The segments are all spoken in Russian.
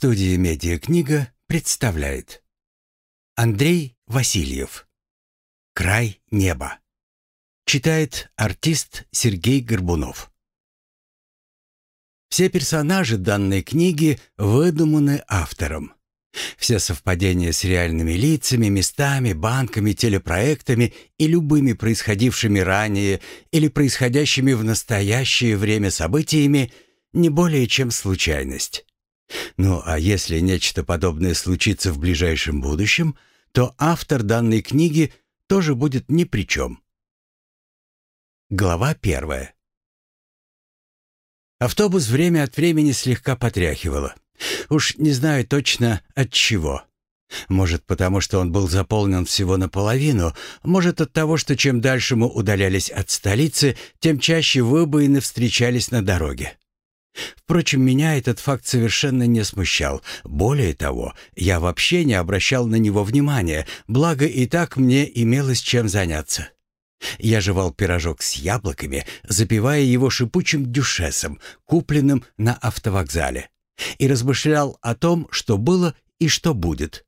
Студия «Медиакнига» представляет Андрей Васильев «Край неба» Читает артист Сергей Горбунов Все персонажи данной книги выдуманы автором. Все совпадения с реальными лицами, местами, банками, телепроектами и любыми происходившими ранее или происходящими в настоящее время событиями не более чем случайность. Ну а если нечто подобное случится в ближайшем будущем, то автор данной книги тоже будет ни при чем. Глава первая. Автобус время от времени слегка потряхивало. Уж не знаю точно от чего. Может, потому что он был заполнен всего наполовину, может, от того, что чем дальше мы удалялись от столицы, тем чаще выбоины встречались на дороге. Впрочем, меня этот факт совершенно не смущал. Более того, я вообще не обращал на него внимания, благо и так мне имелось чем заняться. Я жевал пирожок с яблоками, запивая его шипучим дюшесом, купленным на автовокзале, и размышлял о том, что было и что будет.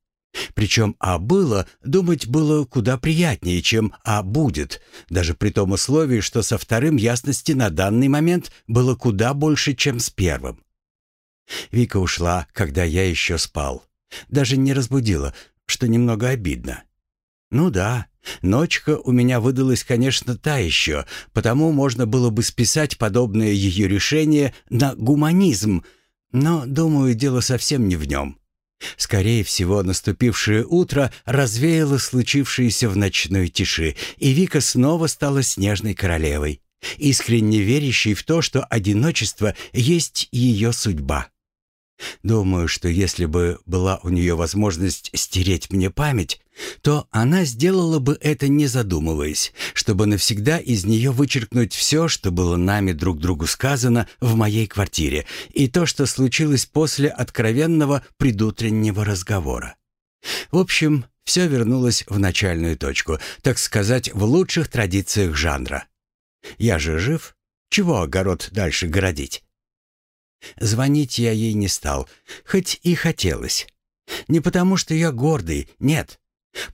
Причем «а было» думать было куда приятнее, чем «а будет», даже при том условии, что со вторым ясности на данный момент было куда больше, чем с первым. Вика ушла, когда я еще спал. Даже не разбудила, что немного обидно. Ну да, ночка у меня выдалась, конечно, та еще, потому можно было бы списать подобное ее решение на гуманизм, но, думаю, дело совсем не в нем. Скорее всего, наступившее утро развеяло случившееся в ночной тиши, и Вика снова стала снежной королевой, искренне верящей в то, что одиночество есть ее судьба. Думаю, что если бы была у нее возможность стереть мне память, то она сделала бы это не задумываясь, чтобы навсегда из нее вычеркнуть все, что было нами друг другу сказано в моей квартире, и то, что случилось после откровенного предутреннего разговора. В общем, все вернулось в начальную точку, так сказать, в лучших традициях жанра. Я же жив, чего огород дальше городить? Звонить я ей не стал, хоть и хотелось. Не потому, что я гордый, нет.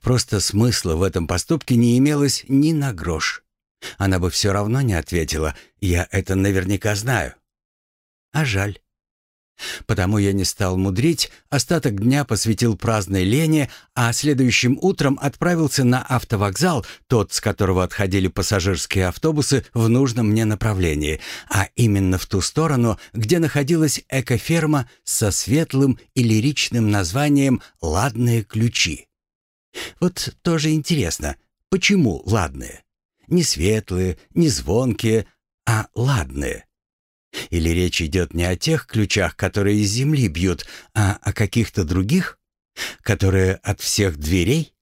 Просто смысла в этом поступке не имелось ни на грош. Она бы все равно не ответила, я это наверняка знаю. А жаль. Потому я не стал мудрить, остаток дня посвятил праздной лене, а следующим утром отправился на автовокзал, тот, с которого отходили пассажирские автобусы в нужном мне направлении, а именно в ту сторону, где находилась экоферма со светлым и лиричным названием «Ладные ключи». Вот тоже интересно, почему ладные? Не светлые, не звонкие, а ладные. Или речь идет не о тех ключах, которые из земли бьют, а о каких-то других, которые от всех дверей?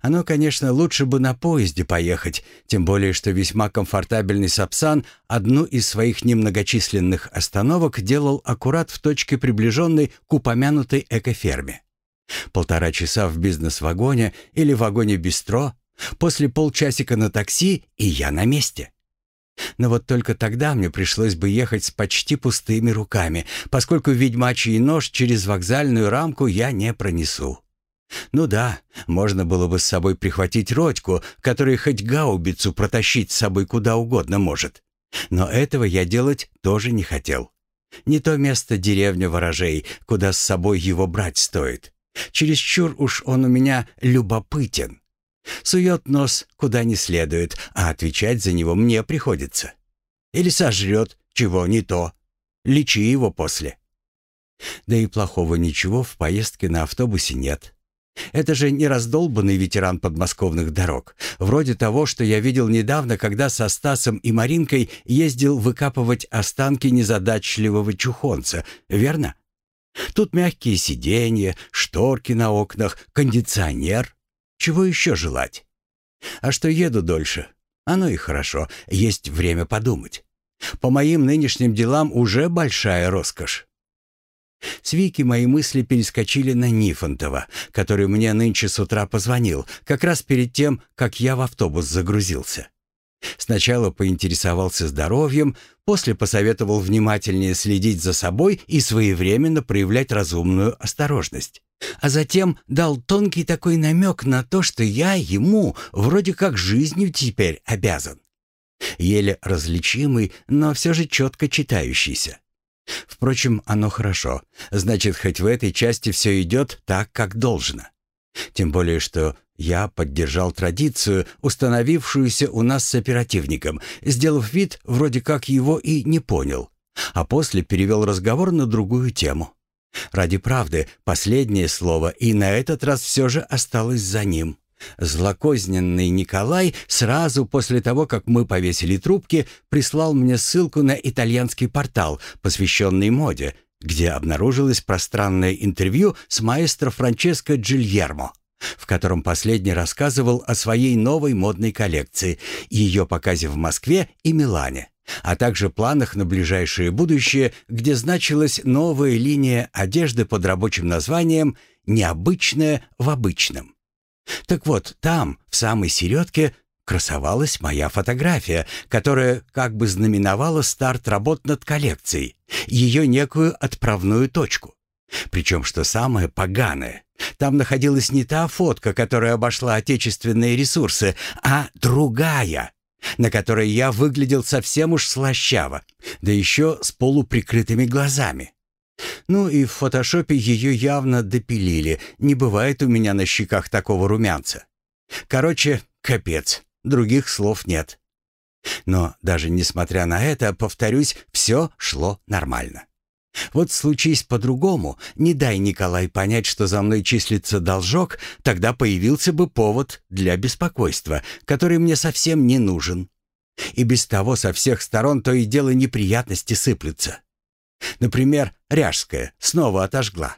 Оно, конечно, лучше бы на поезде поехать, тем более, что весьма комфортабельный Сапсан одну из своих немногочисленных остановок делал аккурат в точке, приближенной к упомянутой экоферме. Полтора часа в бизнес-вагоне или вагоне-бистро, после полчасика на такси, и я на месте. Но вот только тогда мне пришлось бы ехать с почти пустыми руками, поскольку ведьмачий нож через вокзальную рамку я не пронесу. Ну да, можно было бы с собой прихватить Родьку, который хоть гаубицу протащить с собой куда угодно может. Но этого я делать тоже не хотел. Не то место деревня ворожей, куда с собой его брать стоит. Чересчур уж он у меня любопытен. Сует нос куда не следует, а отвечать за него мне приходится. Или сожрет, чего не то. Лечи его после. Да и плохого ничего в поездке на автобусе нет. Это же не раздолбанный ветеран подмосковных дорог. Вроде того, что я видел недавно, когда со Стасом и Маринкой ездил выкапывать останки незадачливого чухонца, верно? Тут мягкие сиденья, шторки на окнах, кондиционер. Чего еще желать? А что еду дольше? Оно и хорошо, есть время подумать. По моим нынешним делам уже большая роскошь. С Вики мои мысли перескочили на Нифонтова, который мне нынче с утра позвонил, как раз перед тем, как я в автобус загрузился. Сначала поинтересовался здоровьем, после посоветовал внимательнее следить за собой и своевременно проявлять разумную осторожность. А затем дал тонкий такой намек на то, что я ему вроде как жизнью теперь обязан. Еле различимый, но все же четко читающийся. Впрочем, оно хорошо. Значит, хоть в этой части все идет так, как должно. Тем более, что я поддержал традицию, установившуюся у нас с оперативником, сделав вид, вроде как его и не понял, а после перевел разговор на другую тему. Ради правды, последнее слово и на этот раз все же осталось за ним. Злокозненный Николай сразу после того, как мы повесили трубки, прислал мне ссылку на итальянский портал, посвященный моде, где обнаружилось пространное интервью с маэстро Франческо Джильермо в котором последний рассказывал о своей новой модной коллекции, ее показе в Москве и Милане, а также планах на ближайшее будущее, где значилась новая линия одежды под рабочим названием «Необычное в обычном». Так вот, там, в самой середке, красовалась моя фотография, которая как бы знаменовала старт работ над коллекцией, ее некую отправную точку. Причем, что самое поганое, там находилась не та фотка, которая обошла отечественные ресурсы, а другая, на которой я выглядел совсем уж слащаво, да еще с полуприкрытыми глазами. Ну и в фотошопе ее явно допилили, не бывает у меня на щеках такого румянца. Короче, капец, других слов нет. Но даже несмотря на это, повторюсь, все шло нормально. Вот случись по-другому, не дай Николай понять, что за мной числится должок, тогда появился бы повод для беспокойства, который мне совсем не нужен. И без того со всех сторон то и дело неприятности сыплются. Например, Ряжская снова отожгла.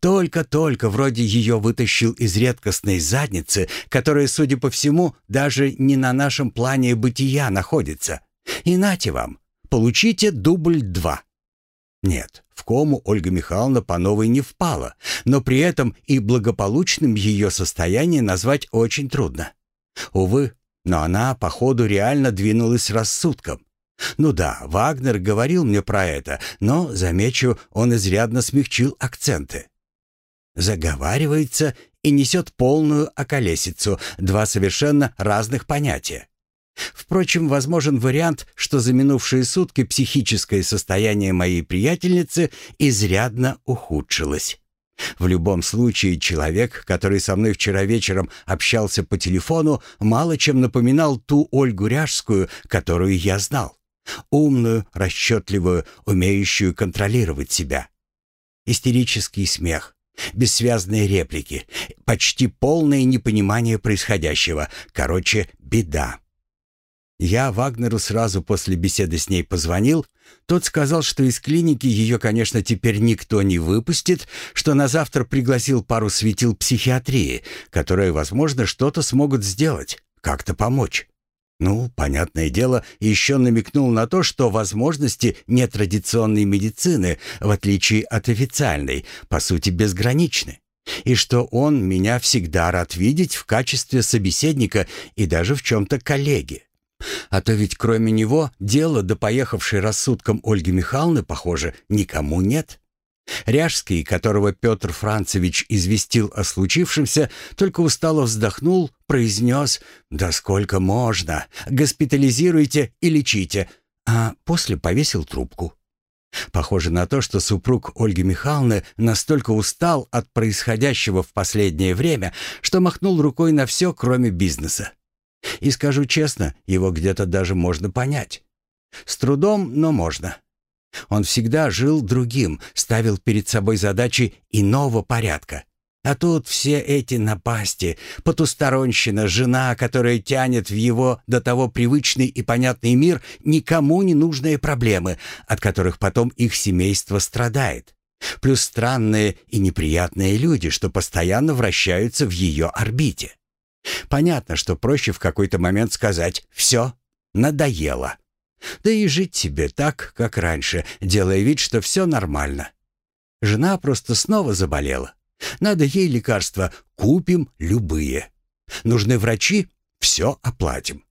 Только-только вроде ее вытащил из редкостной задницы, которая, судя по всему, даже не на нашем плане бытия находится. И нате вам, получите дубль два. Нет, в кому Ольга Михайловна по новой не впала, но при этом и благополучным ее состояние назвать очень трудно. Увы, но она, походу, реально двинулась рассудком. Ну да, Вагнер говорил мне про это, но, замечу, он изрядно смягчил акценты. Заговаривается и несет полную околесицу, два совершенно разных понятия. Впрочем, возможен вариант, что за минувшие сутки психическое состояние моей приятельницы изрядно ухудшилось. В любом случае, человек, который со мной вчера вечером общался по телефону, мало чем напоминал ту Ольгу Ряжскую, которую я знал. Умную, расчетливую, умеющую контролировать себя. Истерический смех, бессвязные реплики, почти полное непонимание происходящего. Короче, беда. Я Вагнеру сразу после беседы с ней позвонил. Тот сказал, что из клиники ее, конечно, теперь никто не выпустит, что на завтра пригласил пару светил психиатрии, которые, возможно, что-то смогут сделать, как-то помочь. Ну, понятное дело, еще намекнул на то, что возможности нетрадиционной медицины, в отличие от официальной, по сути безграничны. И что он меня всегда рад видеть в качестве собеседника и даже в чем-то коллеги. А то ведь кроме него дела до поехавшей рассудком Ольги Михайловны, похоже, никому нет. Ряжский, которого Петр Францевич известил о случившемся, только устало вздохнул, произнес «Да сколько можно! Госпитализируйте и лечите!» а после повесил трубку. Похоже на то, что супруг Ольги Михайловны настолько устал от происходящего в последнее время, что махнул рукой на все, кроме бизнеса. И скажу честно, его где-то даже можно понять. С трудом, но можно. Он всегда жил другим, ставил перед собой задачи иного порядка. А тут все эти напасти, потусторонщина, жена, которая тянет в его до того привычный и понятный мир никому не нужные проблемы, от которых потом их семейство страдает. Плюс странные и неприятные люди, что постоянно вращаются в ее орбите. Понятно, что проще в какой-то момент сказать «все, надоело». Да и жить себе так, как раньше, делая вид, что все нормально. Жена просто снова заболела. Надо ей лекарства, купим любые. Нужны врачи, все оплатим.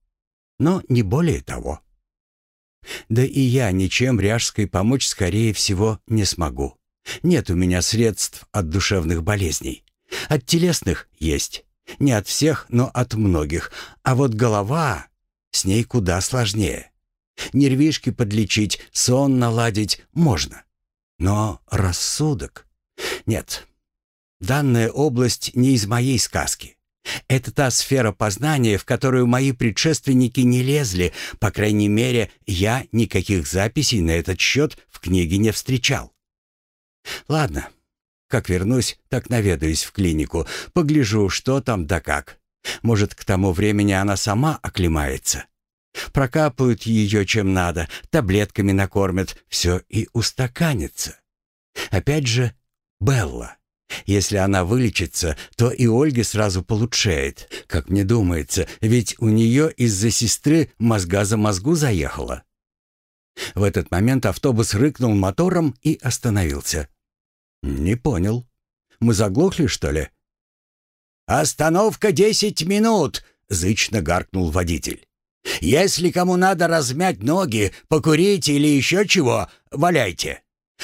но не более того. Да и я ничем Ряжской помочь, скорее всего, не смогу. Нет у меня средств от душевных болезней. От телесных есть. Не от всех, но от многих. А вот голова, с ней куда сложнее. Нервишки подлечить, сон наладить можно. Но рассудок... Нет. Данная область не из моей сказки. Это та сфера познания, в которую мои предшественники не лезли, по крайней мере, я никаких записей на этот счет в книге не встречал. Ладно, как вернусь, так наведаюсь в клинику, погляжу, что там да как. Может, к тому времени она сама оклемается. Прокапают ее чем надо, таблетками накормят, все и устаканится. Опять же, Белла. Если она вылечится, то и Ольге сразу получает, как мне думается, ведь у нее из-за сестры мозга за мозгу заехала. В этот момент автобус рыкнул мотором и остановился. «Не понял. Мы заглохли, что ли?» «Остановка десять минут!» — зычно гаркнул водитель. «Если кому надо размять ноги, покурить или еще чего, валяйте.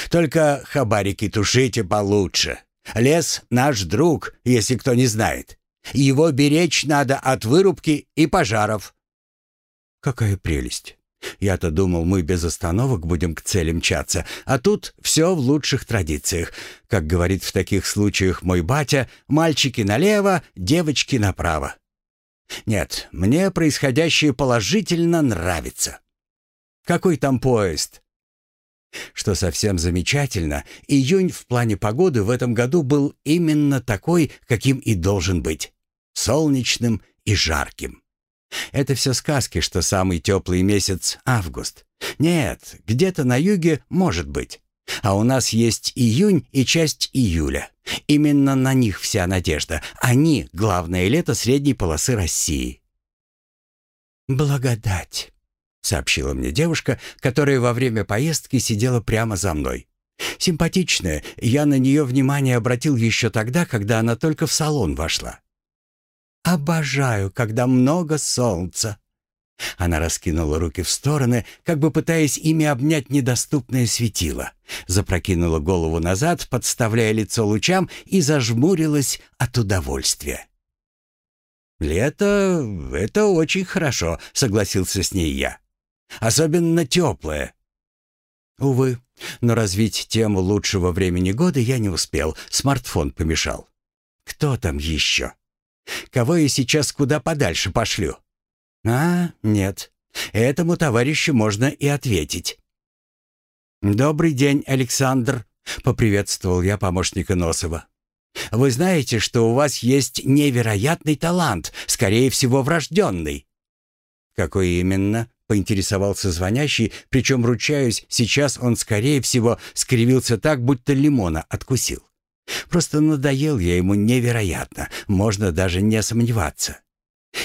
Только хабарики тушите получше. Лес — наш друг, если кто не знает. Его беречь надо от вырубки и пожаров». «Какая прелесть! Я-то думал, мы без остановок будем к цели мчаться, а тут все в лучших традициях. Как говорит в таких случаях мой батя, мальчики налево, девочки направо. Нет, мне происходящее положительно нравится. Какой там поезд? Что совсем замечательно, июнь в плане погоды в этом году был именно такой, каким и должен быть. Солнечным и жарким. Это все сказки, что самый теплый месяц — август. Нет, где-то на юге может быть. А у нас есть июнь и часть июля. Именно на них вся надежда. Они — главное лето средней полосы России. «Благодать», — сообщила мне девушка, которая во время поездки сидела прямо за мной. Симпатичная, я на нее внимание обратил еще тогда, когда она только в салон вошла. Обожаю, когда много солнца. Она раскинула руки в стороны, как бы пытаясь ими обнять недоступное светило. Запрокинула голову назад, подставляя лицо лучам, и зажмурилась от удовольствия. «Лето — это очень хорошо», — согласился с ней я. «Особенно теплое». Увы, но развить тему лучшего времени года я не успел, смартфон помешал. «Кто там еще?» Кого я сейчас куда подальше пошлю? А, нет. Этому товарищу можно и ответить. «Добрый день, Александр», — поприветствовал я помощника Носова. «Вы знаете, что у вас есть невероятный талант, скорее всего, врожденный». «Какой именно?» — поинтересовался звонящий, причем, ручаюсь, сейчас он, скорее всего, скривился так, будто лимона откусил. Просто надоел я ему невероятно, можно даже не сомневаться.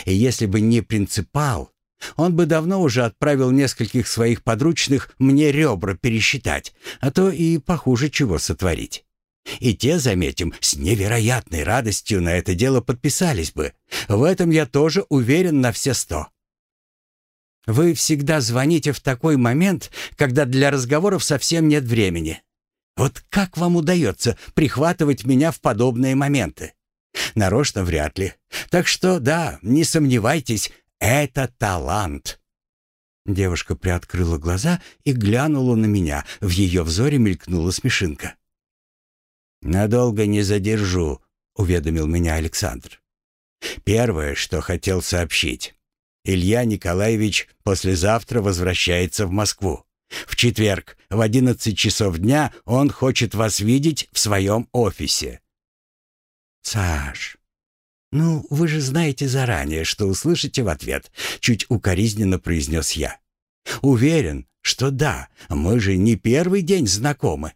И если бы не принципал, он бы давно уже отправил нескольких своих подручных мне ребра пересчитать, а то и похуже чего сотворить. И те, заметим, с невероятной радостью на это дело подписались бы. В этом я тоже уверен на все сто. Вы всегда звоните в такой момент, когда для разговоров совсем нет времени. Вот как вам удается прихватывать меня в подобные моменты? Нарочно вряд ли. Так что да, не сомневайтесь, это талант. Девушка приоткрыла глаза и глянула на меня. В ее взоре мелькнула смешинка. «Надолго не задержу», — уведомил меня Александр. «Первое, что хотел сообщить. Илья Николаевич послезавтра возвращается в Москву. В четверг в 11 часов дня он хочет вас видеть в своем офисе. Саш, ну вы же знаете заранее, что услышите в ответ, чуть укоризненно произнес я. Уверен, что да, мы же не первый день знакомы.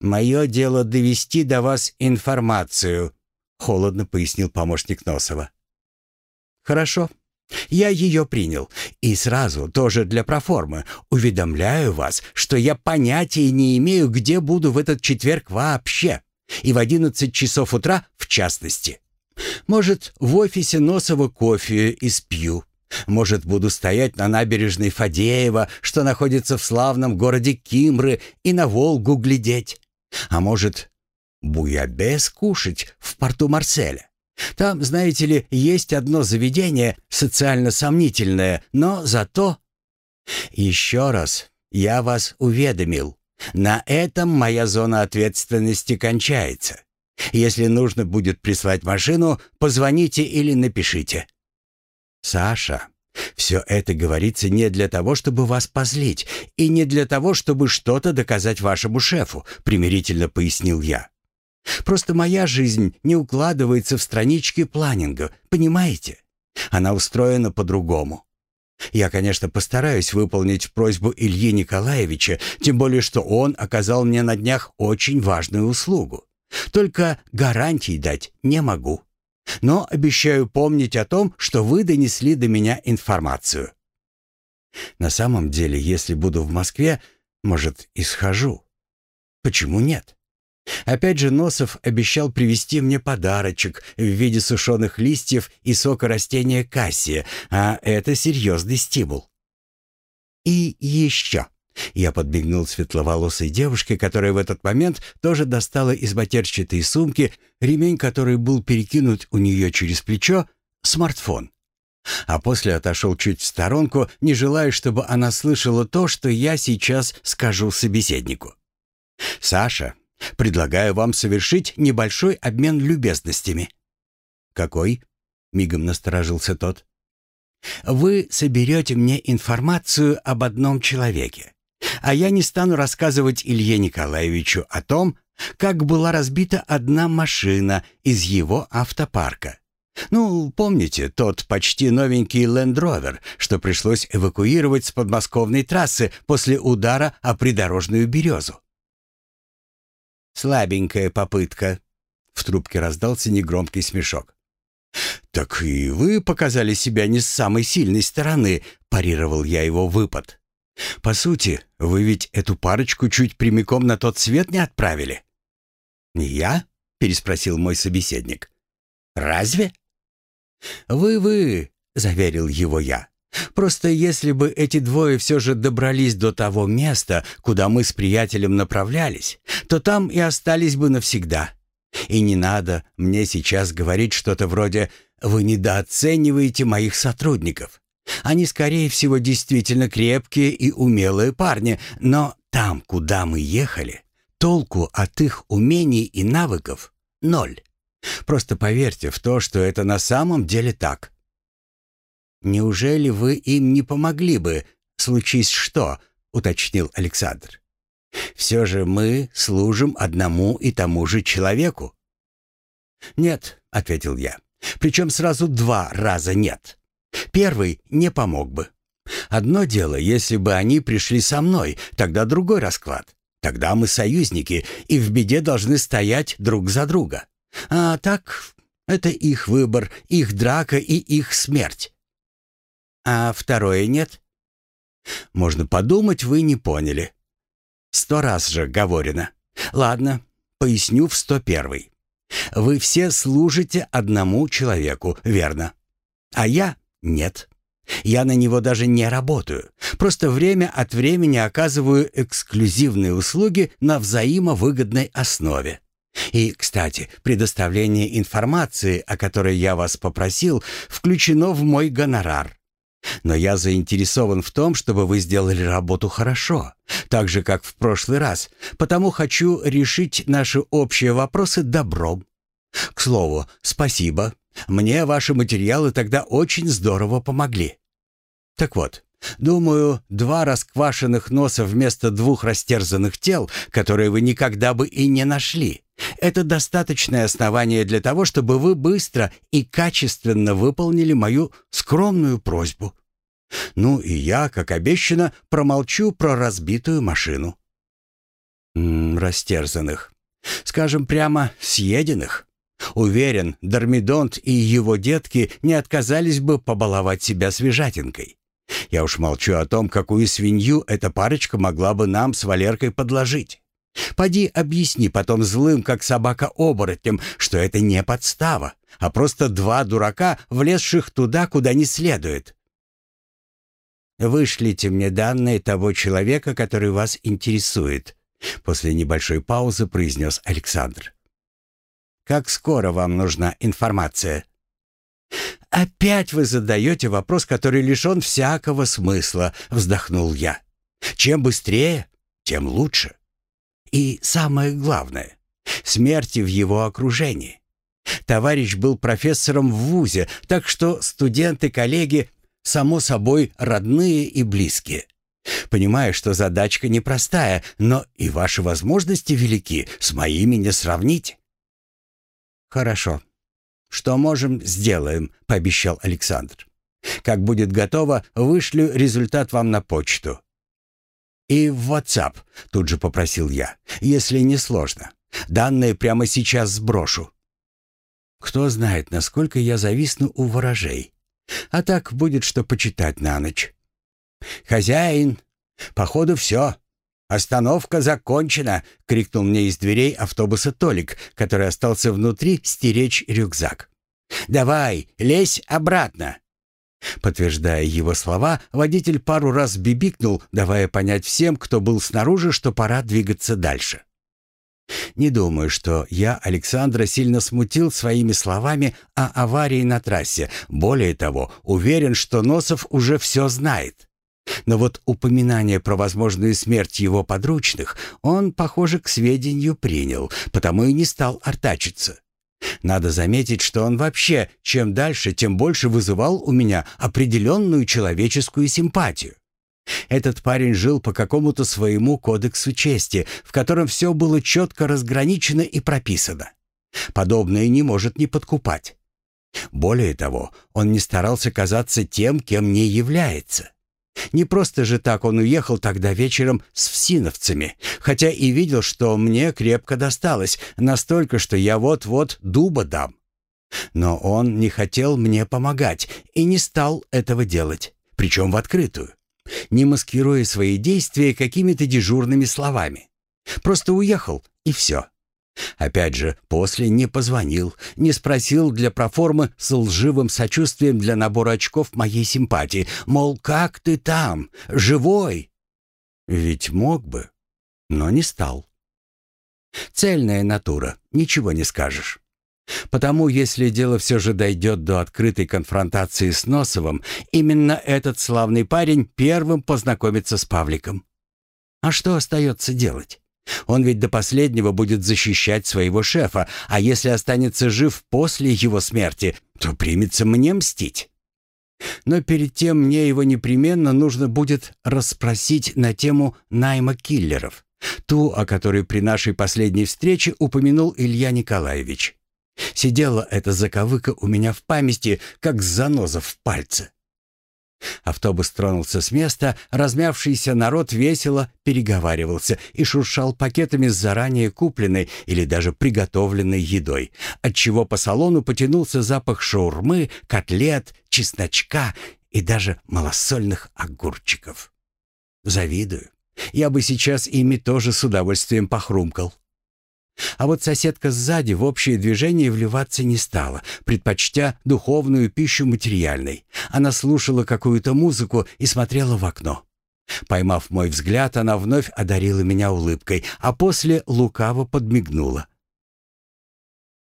Мое дело довести до вас информацию, холодно пояснил помощник Носова. Хорошо, я ее принял. И сразу, тоже для проформы, уведомляю вас, что я понятия не имею, где буду в этот четверг вообще. И в одиннадцать часов утра в частности. Может, в офисе Носова кофе испью. Может, буду стоять на набережной Фадеева, что находится в славном городе Кимры, и на Волгу глядеть. А может, буябес кушать в порту Марселя. Там, знаете ли, есть одно заведение, социально сомнительное, но зато... Еще раз, я вас уведомил. На этом моя зона ответственности кончается. Если нужно будет прислать машину, позвоните или напишите. Саша, все это говорится не для того, чтобы вас позлить, и не для того, чтобы что-то доказать вашему шефу, примирительно пояснил я. Просто моя жизнь не укладывается в странички планинга, понимаете? Она устроена по-другому. Я, конечно, постараюсь выполнить просьбу Ильи Николаевича, тем более что он оказал мне на днях очень важную услугу. Только гарантий дать не могу. Но обещаю помнить о том, что вы донесли до меня информацию. На самом деле, если буду в Москве, может, и схожу. Почему нет? Опять же, Носов обещал привезти мне подарочек в виде сушеных листьев и сока растения кассия, а это серьезный стимул. И еще. Я подбегнул светловолосой девушке, которая в этот момент тоже достала из матерчатой сумки ремень, который был перекинут у нее через плечо, смартфон. А после отошел чуть в сторонку, не желая, чтобы она слышала то, что я сейчас скажу собеседнику. «Саша, предлагаю вам совершить небольшой обмен любезностями». «Какой?» — мигом насторожился тот. «Вы соберете мне информацию об одном человеке. А я не стану рассказывать Илье Николаевичу о том, как была разбита одна машина из его автопарка. Ну, помните тот почти новенький Rover, что пришлось эвакуировать с подмосковной трассы после удара о придорожную березу? Слабенькая попытка. В трубке раздался негромкий смешок. «Так и вы показали себя не с самой сильной стороны», — парировал я его выпад. По сути, вы ведь эту парочку чуть прямиком на тот свет не отправили. Я? переспросил мой собеседник. Разве? Вы-вы, заверил его я. Просто если бы эти двое все же добрались до того места, куда мы с приятелем направлялись, то там и остались бы навсегда. И не надо мне сейчас говорить что-то вроде «Вы недооцениваете моих сотрудников». Они, скорее всего, действительно крепкие и умелые парни, но там, куда мы ехали, толку от их умений и навыков ноль. Просто поверьте в то, что это на самом деле так. «Неужели вы им не помогли бы, случись что?» — уточнил Александр. «Все же мы служим одному и тому же человеку». «Нет», — ответил я, — «причем сразу два раза нет». Первый не помог бы. Одно дело, если бы они пришли со мной, тогда другой расклад. Тогда мы союзники и в беде должны стоять друг за друга. А так, это их выбор, их драка и их смерть. А второе нет? Можно подумать, вы не поняли. Сто раз же говорено. Ладно, поясню в сто первый. Вы все служите одному человеку, верно? А я нет. Я на него даже не работаю. Просто время от времени оказываю эксклюзивные услуги на взаимовыгодной основе. И, кстати, предоставление информации, о которой я вас попросил, включено в мой гонорар. Но я заинтересован в том, чтобы вы сделали работу хорошо, так же, как в прошлый раз, потому хочу решить наши общие вопросы добром. К слову, спасибо мне ваши материалы тогда очень здорово помогли. Так вот, думаю, два расквашенных носа вместо двух растерзанных тел, которые вы никогда бы и не нашли, это достаточное основание для того, чтобы вы быстро и качественно выполнили мою скромную просьбу. Ну и я, как обещано, промолчу про разбитую машину. М растерзанных. Скажем прямо, съеденных. Уверен, Дормидонт и его детки не отказались бы побаловать себя свежатинкой. Я уж молчу о том, какую свинью эта парочка могла бы нам с Валеркой подложить. Поди объясни потом злым, как собака-оборотням, что это не подстава, а просто два дурака, влезших туда, куда не следует. Вышлите мне данные того человека, который вас интересует», после небольшой паузы произнес Александр. «Как скоро вам нужна информация?» «Опять вы задаете вопрос, который лишен всякого смысла», — вздохнул я. «Чем быстрее, тем лучше. И самое главное — смерти в его окружении. Товарищ был профессором в ВУЗе, так что студенты-коллеги само собой, родные и близкие. Понимаю, что задачка непростая, но и ваши возможности велики, с моими не сравнить. Хорошо. Что можем, сделаем, пообещал Александр. Как будет готово, вышлю результат вам на почту. И в WhatsApp, тут же попросил я, если не сложно. Данные прямо сейчас сброшу. Кто знает, насколько я зависну у ворожей. А так будет что почитать на ночь. «Хозяин, походу все. Остановка закончена!» — крикнул мне из дверей автобуса Толик, который остался внутри стеречь рюкзак. «Давай, лезь обратно!» Подтверждая его слова, водитель пару раз бибикнул, давая понять всем, кто был снаружи, что пора двигаться дальше. Не думаю, что я Александра сильно смутил своими словами о аварии на трассе. Более того, уверен, что Носов уже все знает. Но вот упоминание про возможную смерть его подручных он, похоже, к сведению принял, потому и не стал артачиться. Надо заметить, что он вообще, чем дальше, тем больше вызывал у меня определенную человеческую симпатию. Этот парень жил по какому-то своему кодексу чести, в котором все было четко разграничено и прописано. Подобное не может не подкупать. Более того, он не старался казаться тем, кем не является. Не просто же так он уехал тогда вечером с всиновцами, хотя и видел, что мне крепко досталось, настолько, что я вот-вот дуба дам. Но он не хотел мне помогать и не стал этого делать, причем в открытую не маскируя свои действия какими-то дежурными словами. Просто уехал, и все. Опять же, после не позвонил, не спросил для проформы с лживым сочувствием для набора очков моей симпатии, мол, как ты там, живой? Ведь мог бы, но не стал. Цельная натура, ничего не скажешь. Потому, если дело все же дойдет до открытой конфронтации с Носовым, именно этот славный парень первым познакомится с Павликом. А что остается делать? Он ведь до последнего будет защищать своего шефа, а если останется жив после его смерти, то примется мне мстить. Но перед тем мне его непременно нужно будет расспросить на тему найма киллеров, ту, о которой при нашей последней встрече упомянул Илья Николаевич. Сидела эта заковыка у меня в памяти, как заноза в пальце. Автобус тронулся с места, размявшийся народ весело переговаривался и шуршал пакетами с заранее купленной или даже приготовленной едой, отчего по салону потянулся запах шаурмы, котлет, чесночка и даже малосольных огурчиков. Завидую. Я бы сейчас ими тоже с удовольствием похрумкал. А вот соседка сзади в общее движение вливаться не стала, предпочтя духовную пищу материальной. Она слушала какую-то музыку и смотрела в окно. Поймав мой взгляд, она вновь одарила меня улыбкой, а после лукаво подмигнула.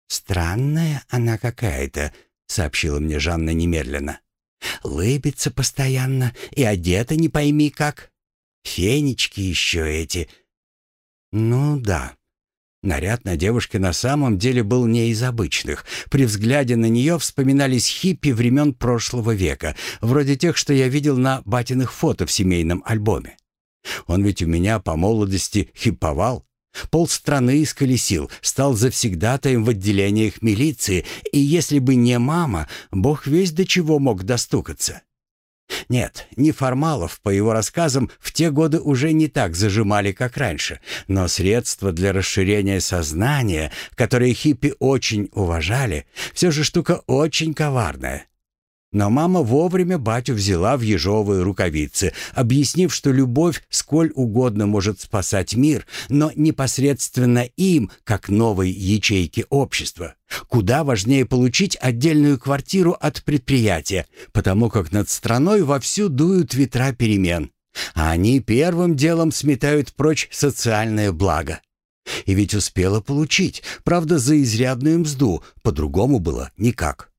«Странная она какая-то», — сообщила мне Жанна немедленно. «Лыбится постоянно и одета не пойми как. Фенечки еще эти». «Ну да, Наряд на девушке на самом деле был не из обычных. При взгляде на нее вспоминались хиппи времен прошлого века, вроде тех, что я видел на батиных фото в семейном альбоме. Он ведь у меня по молодости хипповал. Полстраны исколесил, стал завсегдатаем в отделениях милиции, и если бы не мама, бог весь до чего мог достукаться. Нет, неформалов, по его рассказам, в те годы уже не так зажимали, как раньше, но средства для расширения сознания, которые хиппи очень уважали, все же штука очень коварная. Но мама вовремя батю взяла в ежовые рукавицы, объяснив, что любовь сколь угодно может спасать мир, но непосредственно им, как новой ячейке общества. Куда важнее получить отдельную квартиру от предприятия, потому как над страной вовсю дуют ветра перемен. А они первым делом сметают прочь социальное благо. И ведь успела получить, правда, за изрядную мзду, по-другому было никак.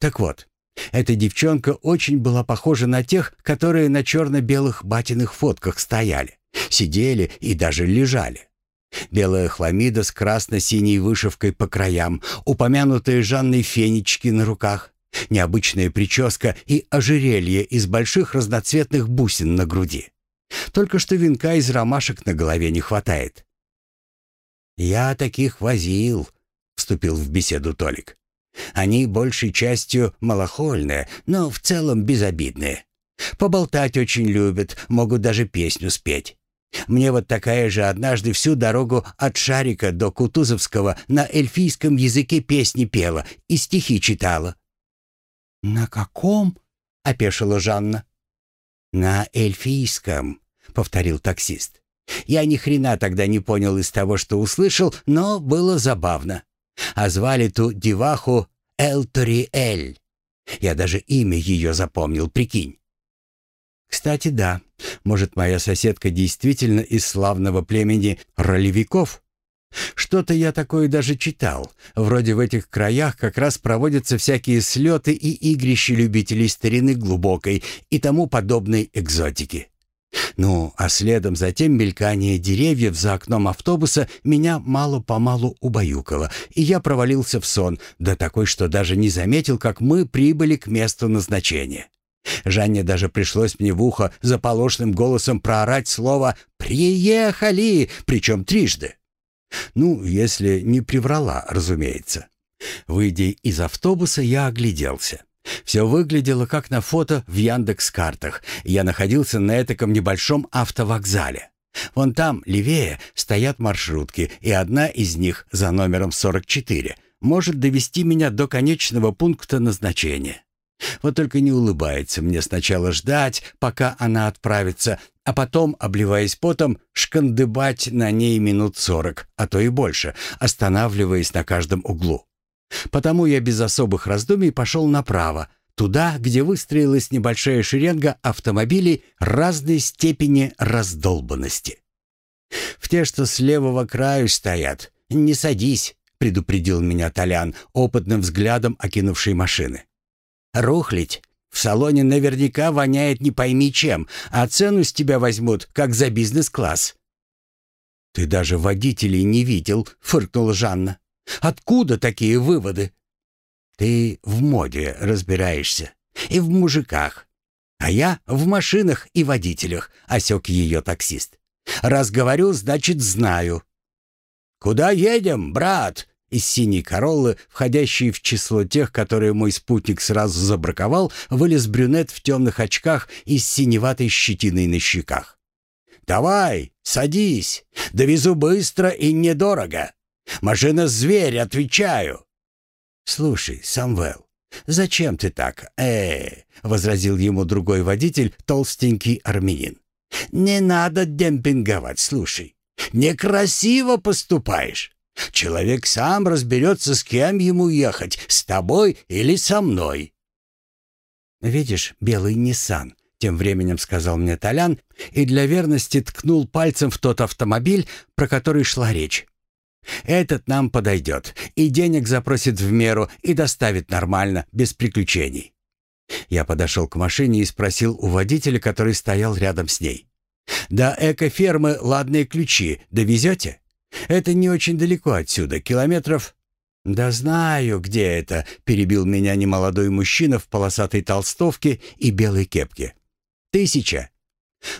Так вот, эта девчонка очень была похожа на тех, которые на черно-белых батиных фотках стояли, сидели и даже лежали. Белая хламида с красно-синей вышивкой по краям, упомянутые Жанной фенечки на руках, необычная прическа и ожерелье из больших разноцветных бусин на груди. Только что венка из ромашек на голове не хватает. «Я таких возил», — вступил в беседу Толик. Они большей частью малохольные, но в целом безобидные. Поболтать очень любят, могут даже песню спеть. Мне вот такая же однажды всю дорогу от Шарика до Кутузовского на эльфийском языке песни пела и стихи читала. «На каком?» — опешила Жанна. «На эльфийском», — повторил таксист. «Я ни хрена тогда не понял из того, что услышал, но было забавно а звали ту деваху Элториэль. Я даже имя ее запомнил, прикинь. Кстати, да, может, моя соседка действительно из славного племени ролевиков? Что-то я такое даже читал. Вроде в этих краях как раз проводятся всякие слеты и игрища любителей старины глубокой и тому подобной экзотики. Ну, а следом за тем мелькание деревьев за окном автобуса меня мало-помалу убаюкало, и я провалился в сон, да такой, что даже не заметил, как мы прибыли к месту назначения. Жанне даже пришлось мне в ухо заполошным голосом проорать слово «Приехали!», причем трижды. Ну, если не приврала, разумеется. Выйдя из автобуса, я огляделся. Все выглядело как на фото в Яндекс-картах. Я находился на этаком небольшом автовокзале. Вон там, левее, стоят маршрутки, и одна из них за номером 44 может довести меня до конечного пункта назначения. Вот только не улыбается мне сначала ждать, пока она отправится, а потом, обливаясь потом, шкандыбать на ней минут сорок, а то и больше, останавливаясь на каждом углу. Потому я без особых раздумий пошел направо, туда, где выстроилась небольшая шеренга автомобилей разной степени раздолбанности. «В те, что с левого краю стоят, не садись», — предупредил меня Толян, опытным взглядом окинувший машины. «Рухлить. В салоне наверняка воняет не пойми чем, а цену с тебя возьмут, как за бизнес-класс». «Ты даже водителей не видел», — фыркнула Жанна. Откуда такие выводы? Ты в моде разбираешься и в мужиках. А я в машинах и водителях, осек ее таксист. Раз говорю, значит знаю. Куда едем, брат? Из синей короллы, входящей в число тех, которые мой спутник сразу забраковал, вылез брюнет в темных очках и с синеватой щетиной на щеках. «Давай, садись, довезу быстро и недорого». Машина зверь, отвечаю. Слушай, Самвел, зачем ты так? Э, возразил ему другой водитель, толстенький армянин. Не надо демпинговать, слушай. Некрасиво поступаешь. Человек сам разберется, с кем ему ехать, с тобой или со мной. Видишь, белый Ниссан, тем временем сказал мне Толян и для верности ткнул пальцем в тот автомобиль, про который шла речь. Этот нам подойдет, и денег запросит в меру, и доставит нормально, без приключений. Я подошел к машине и спросил у водителя, который стоял рядом с ней. «До экофермы ладные ключи довезете? Это не очень далеко отсюда, километров...» «Да знаю, где это», — перебил меня немолодой мужчина в полосатой толстовке и белой кепке. «Тысяча».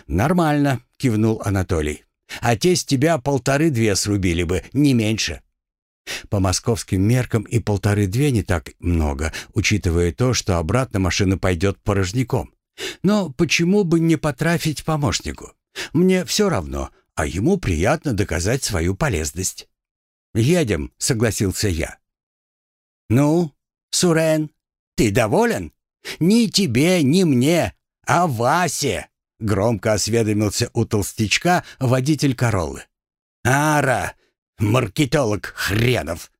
«Нормально», — кивнул Анатолий. А те с тебя полторы-две срубили бы, не меньше. По московским меркам и полторы-две не так много, учитывая то, что обратно машина пойдет порожняком. Но почему бы не потрафить помощнику? Мне все равно, а ему приятно доказать свою полезность. «Едем», — согласился я. «Ну, Сурен, ты доволен?» Ни тебе, ни мне, а Васе!» Громко осведомился у толстячка водитель Короллы. «Ара! Маркетолог хренов!»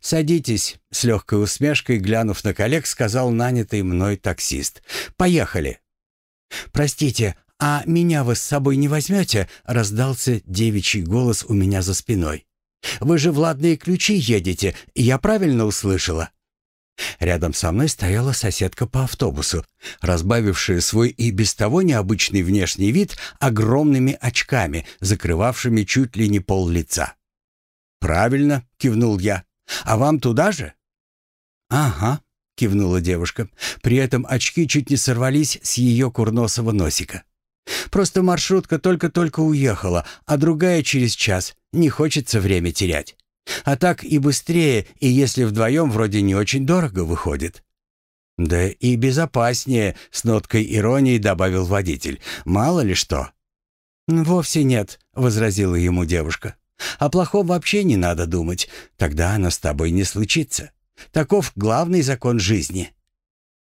«Садитесь», — с легкой усмешкой, глянув на коллег, сказал нанятый мной таксист. «Поехали». «Простите, а меня вы с собой не возьмете?» — раздался девичий голос у меня за спиной. «Вы же в ладные ключи едете, я правильно услышала?» Рядом со мной стояла соседка по автобусу, разбавившая свой и без того необычный внешний вид огромными очками, закрывавшими чуть ли не пол лица. «Правильно», — кивнул я. «А вам туда же?» «Ага», — кивнула девушка. При этом очки чуть не сорвались с ее курносого носика. «Просто маршрутка только-только уехала, а другая через час. Не хочется время терять». А так и быстрее, и если вдвоем вроде не очень дорого выходит. Да и безопаснее, с ноткой иронии добавил водитель. Мало ли что. Вовсе нет, возразила ему девушка. О плохом вообще не надо думать, тогда оно с тобой не случится. Таков главный закон жизни.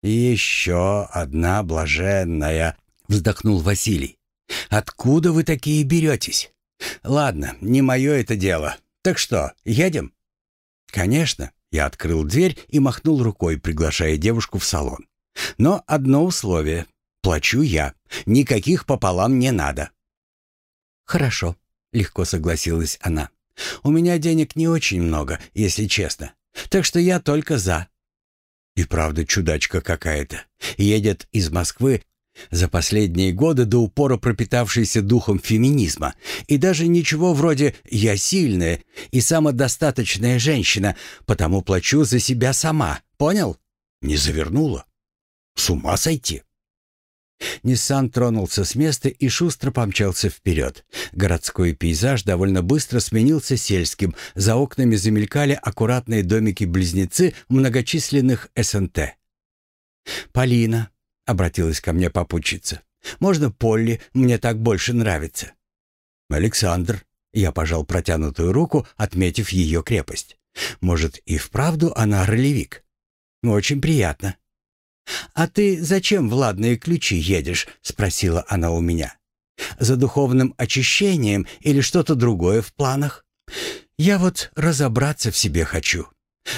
«Еще одна блаженная», — вздохнул Василий. «Откуда вы такие беретесь? Ладно, не мое это дело. Так что, едем?» «Конечно». Я открыл дверь и махнул рукой, приглашая девушку в салон. «Но одно условие. Плачу я. Никаких пополам не надо». «Хорошо», — легко согласилась она. «У меня денег не очень много, если честно. Так что я только за». И правда чудачка какая-то. Едет из Москвы за последние годы до упора пропитавшийся духом феминизма, и даже ничего вроде «я сильная и самодостаточная женщина, потому плачу за себя сама», понял? Не завернула. С ума сойти. Ниссан тронулся с места и шустро помчался вперед. Городской пейзаж довольно быстро сменился сельским. За окнами замелькали аккуратные домики-близнецы многочисленных СНТ. «Полина», обратилась ко мне попутчица. «Можно Полли? Мне так больше нравится». «Александр», — я пожал протянутую руку, отметив ее крепость. «Может, и вправду она ролевик?» «Очень приятно». «А ты зачем в ладные ключи едешь?» — спросила она у меня. «За духовным очищением или что-то другое в планах?» «Я вот разобраться в себе хочу.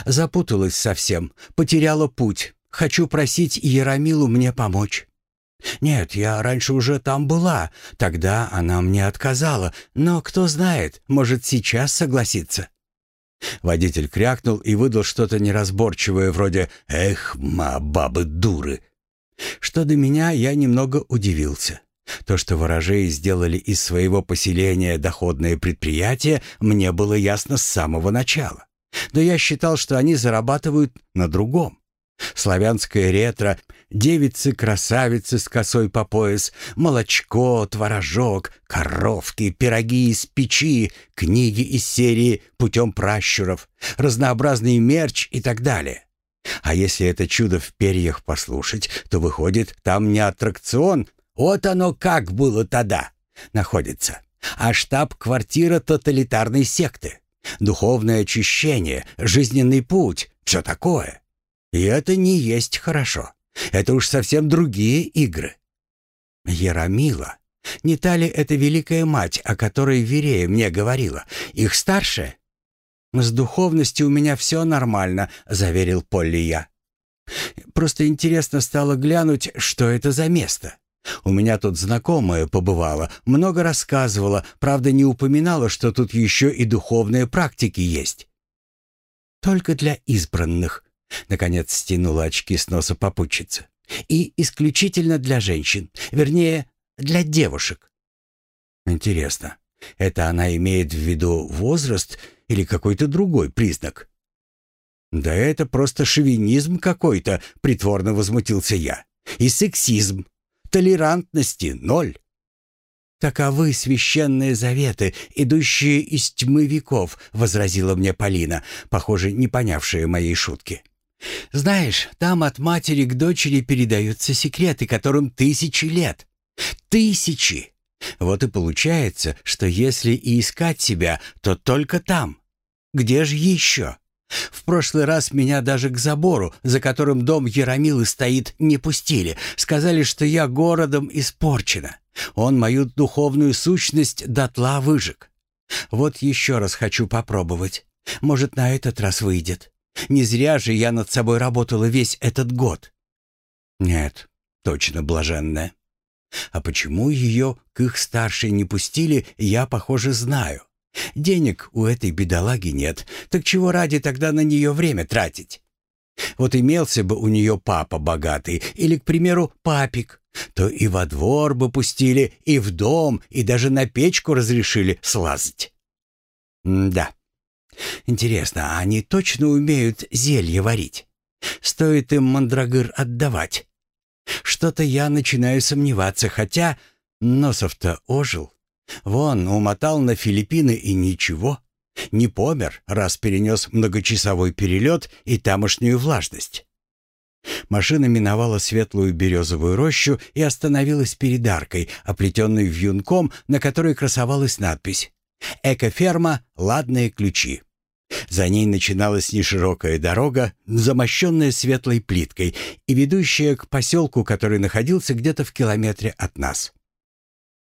Запуталась совсем, потеряла путь. Хочу просить Яромилу мне помочь. Нет, я раньше уже там была. Тогда она мне отказала. Но кто знает, может, сейчас согласится». Водитель крякнул и выдал что-то неразборчивое, вроде «Эх, ма, бабы дуры». Что до меня, я немного удивился. То, что ворожеи сделали из своего поселения доходное предприятие, мне было ясно с самого начала. Да я считал, что они зарабатывают на другом. Славянское ретро, девицы-красавицы с косой по пояс, молочко, творожок, коровки, пироги из печи, книги из серии «Путем пращуров», разнообразный мерч и так далее. А если это чудо в перьях послушать, то выходит, там не аттракцион, вот оно как было тогда, находится, а штаб-квартира тоталитарной секты. Духовное очищение, жизненный путь, все такое. И это не есть хорошо. Это уж совсем другие игры. Яромила. Не та ли это великая мать, о которой Верея мне говорила? Их старшая? «С духовностью у меня все нормально», — заверил Полли я. «Просто интересно стало глянуть, что это за место. У меня тут знакомая побывала, много рассказывала, правда не упоминала, что тут еще и духовные практики есть». «Только для избранных», Наконец стянула очки с носа попутчица. «И исключительно для женщин. Вернее, для девушек». «Интересно, это она имеет в виду возраст или какой-то другой признак?» «Да это просто шовинизм какой-то», — притворно возмутился я. «И сексизм. Толерантности ноль». «Таковы священные заветы, идущие из тьмы веков», — возразила мне Полина, похоже, не понявшая моей шутки. Знаешь, там от матери к дочери передаются секреты, которым тысячи лет. Тысячи! Вот и получается, что если и искать себя, то только там. Где же еще? В прошлый раз меня даже к забору, за которым дом Яромилы стоит, не пустили. Сказали, что я городом испорчена. Он мою духовную сущность дотла выжег. Вот еще раз хочу попробовать. Может, на этот раз выйдет. Не зря же я над собой работала весь этот год. Нет, точно блаженная. А почему ее к их старшей не пустили, я, похоже, знаю. Денег у этой бедолаги нет, так чего ради тогда на нее время тратить? Вот имелся бы у нее папа богатый или, к примеру, папик, то и во двор бы пустили, и в дом, и даже на печку разрешили слазать. М да. Интересно, а они точно умеют зелье варить? Стоит им мандрагыр отдавать? Что-то я начинаю сомневаться, хотя Носов-то ожил. Вон, умотал на Филиппины и ничего. Не помер, раз перенес многочасовой перелет и тамошнюю влажность. Машина миновала светлую березовую рощу и остановилась перед аркой, оплетенной вьюнком, на которой красовалась надпись «Экоферма. Ладные ключи». За ней начиналась неширокая дорога, замощенная светлой плиткой и ведущая к поселку, который находился где-то в километре от нас.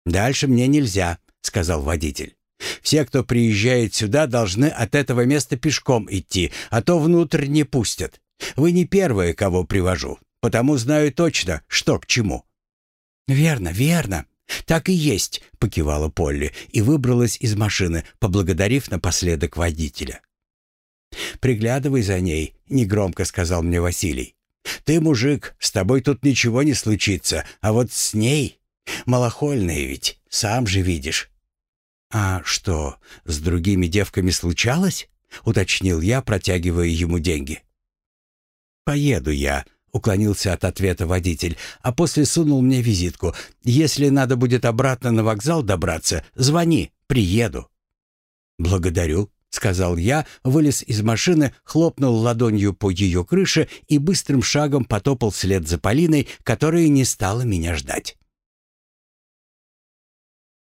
«Дальше мне нельзя», — сказал водитель. «Все, кто приезжает сюда, должны от этого места пешком идти, а то внутрь не пустят. Вы не первые, кого привожу, потому знаю точно, что к чему». «Верно, верно. Так и есть», — покивала Полли и выбралась из машины, поблагодарив напоследок водителя. «Приглядывай за ней», — негромко сказал мне Василий. «Ты мужик, с тобой тут ничего не случится, а вот с ней Малохольная ведь, сам же видишь». «А что, с другими девками случалось?» — уточнил я, протягивая ему деньги. «Поеду я», — уклонился от ответа водитель, а после сунул мне визитку. «Если надо будет обратно на вокзал добраться, звони, приеду». «Благодарю», — сказал я, вылез из машины, хлопнул ладонью по ее крыше и быстрым шагом потопал вслед за Полиной, которая не стала меня ждать.